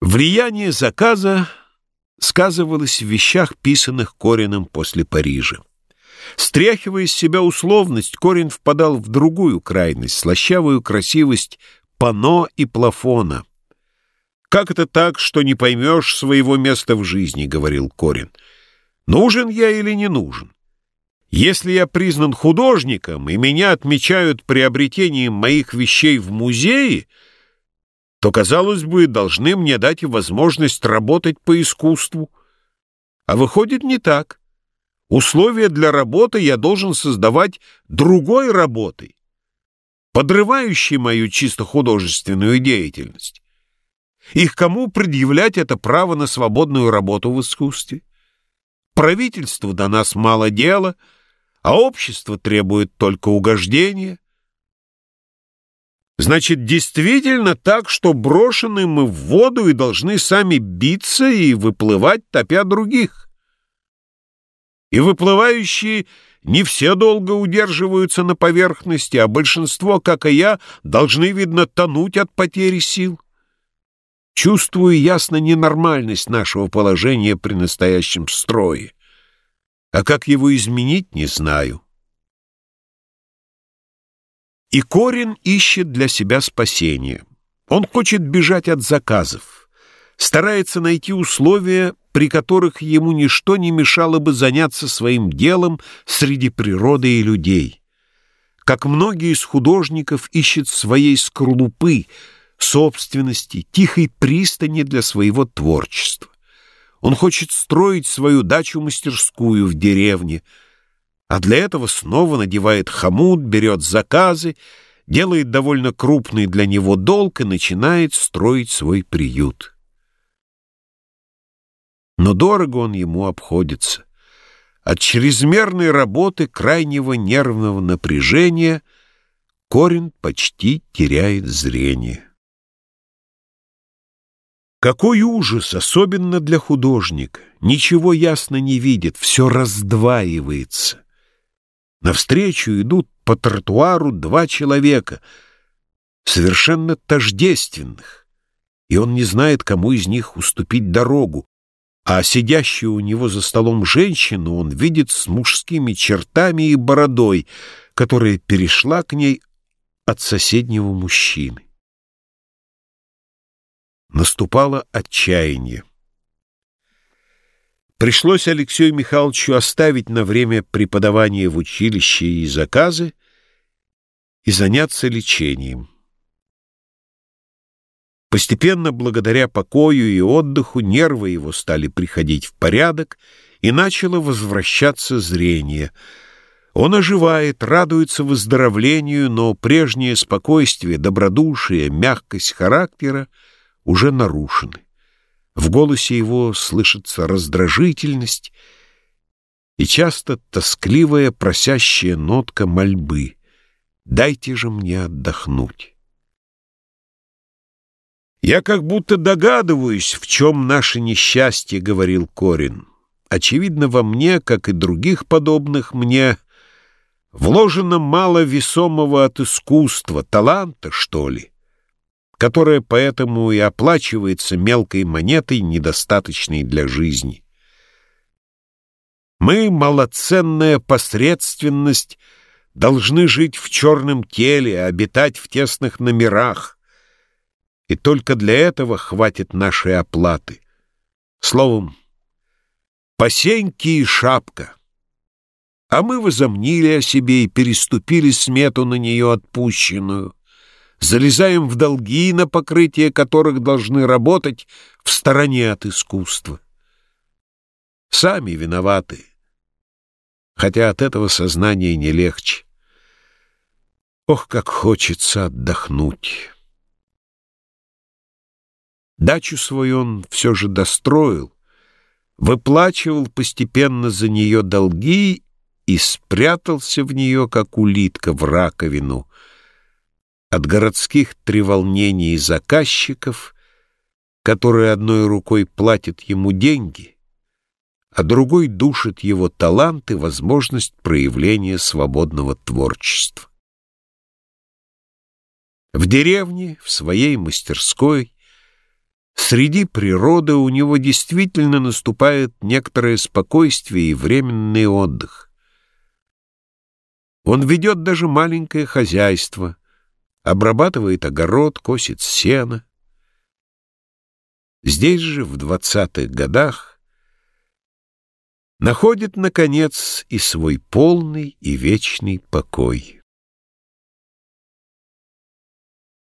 Влияние заказа сказывалось в вещах, писанных Корином после Парижа. Стряхивая из себя условность, Корин впадал в другую крайность, слащавую красивость пано и плафона. «Как это так, что не поймешь своего места в жизни?» — говорил Корин. «Нужен я или не нужен? Если я признан художником, и меня отмечают приобретением моих вещей в музее, то, казалось бы, должны мне дать возможность работать по искусству. А выходит не так. Условия для работы я должен создавать другой работой, подрывающей мою чисто художественную деятельность. И к кому предъявлять это право на свободную работу в искусстве? Правительству до нас мало дела — а общество требует только угождения. Значит, действительно так, что брошены мы в воду и должны сами биться и выплывать, топя других. И выплывающие не все долго удерживаются на поверхности, а большинство, как и я, должны, видно, тонуть от потери сил. Чувствую ясно ненормальность нашего положения при настоящем строе. А как его изменить, не знаю. И Корин ищет для себя спасения. Он хочет бежать от заказов, старается найти условия, при которых ему ничто не мешало бы заняться своим делом среди природы и людей. Как многие из художников ищет своей скорлупы, собственности, тихой пристани для своего творчества. Он хочет строить свою дачу-мастерскую в деревне, а для этого снова надевает хомут, берет заказы, делает довольно крупный для него долг и начинает строить свой приют. Но дорого он ему обходится. От чрезмерной работы, крайнего нервного напряжения Корин почти теряет зрение. Какой ужас, особенно для художника. Ничего ясно не видит, все раздваивается. Навстречу идут по тротуару два человека, совершенно тождественных, и он не знает, кому из них уступить дорогу, а сидящую у него за столом женщину он видит с мужскими чертами и бородой, которая перешла к ней от соседнего мужчины наступало отчаяние. Пришлось Алексею Михайловичу оставить на время преподавания в училище и заказы и заняться лечением. Постепенно, благодаря покою и отдыху, нервы его стали приходить в порядок, и начало возвращаться зрение. Он оживает, радуется выздоровлению, но прежнее спокойствие, добродушие, мягкость характера — уже нарушены. В голосе его слышится раздражительность и часто тоскливая просящая нотка мольбы. «Дайте же мне отдохнуть». «Я как будто догадываюсь, в чем наше несчастье», — говорил Корин. «Очевидно, во мне, как и других подобных мне, вложено мало весомого от искусства, таланта, что ли которая поэтому и оплачивается мелкой монетой, недостаточной для жизни. Мы, малоценная посредственность, должны жить в черном теле, обитать в тесных номерах, и только для этого хватит нашей оплаты. Словом, посеньки и шапка. А мы возомнили о себе и переступили смету на нее отпущенную залезаем в долги, на покрытие которых должны работать в стороне от искусства. Сами виноваты, хотя от этого сознания не легче. Ох, как хочется отдохнуть. Дачу свою он все же достроил, выплачивал постепенно за нее долги и спрятался в нее, как улитка, в раковину — от городских треволнений заказчиков, которые одной рукой платят ему деньги, а другой душит его талант и возможность проявления свободного творчества. В деревне, в своей мастерской, Среди природы у него действительно наступает некоторое спокойствие и временный отдых. Он ведет даже маленькое хозяйство, обрабатывает огород, косит сено. Здесь же, в двадцатых годах, находит, наконец, и свой полный и вечный покой.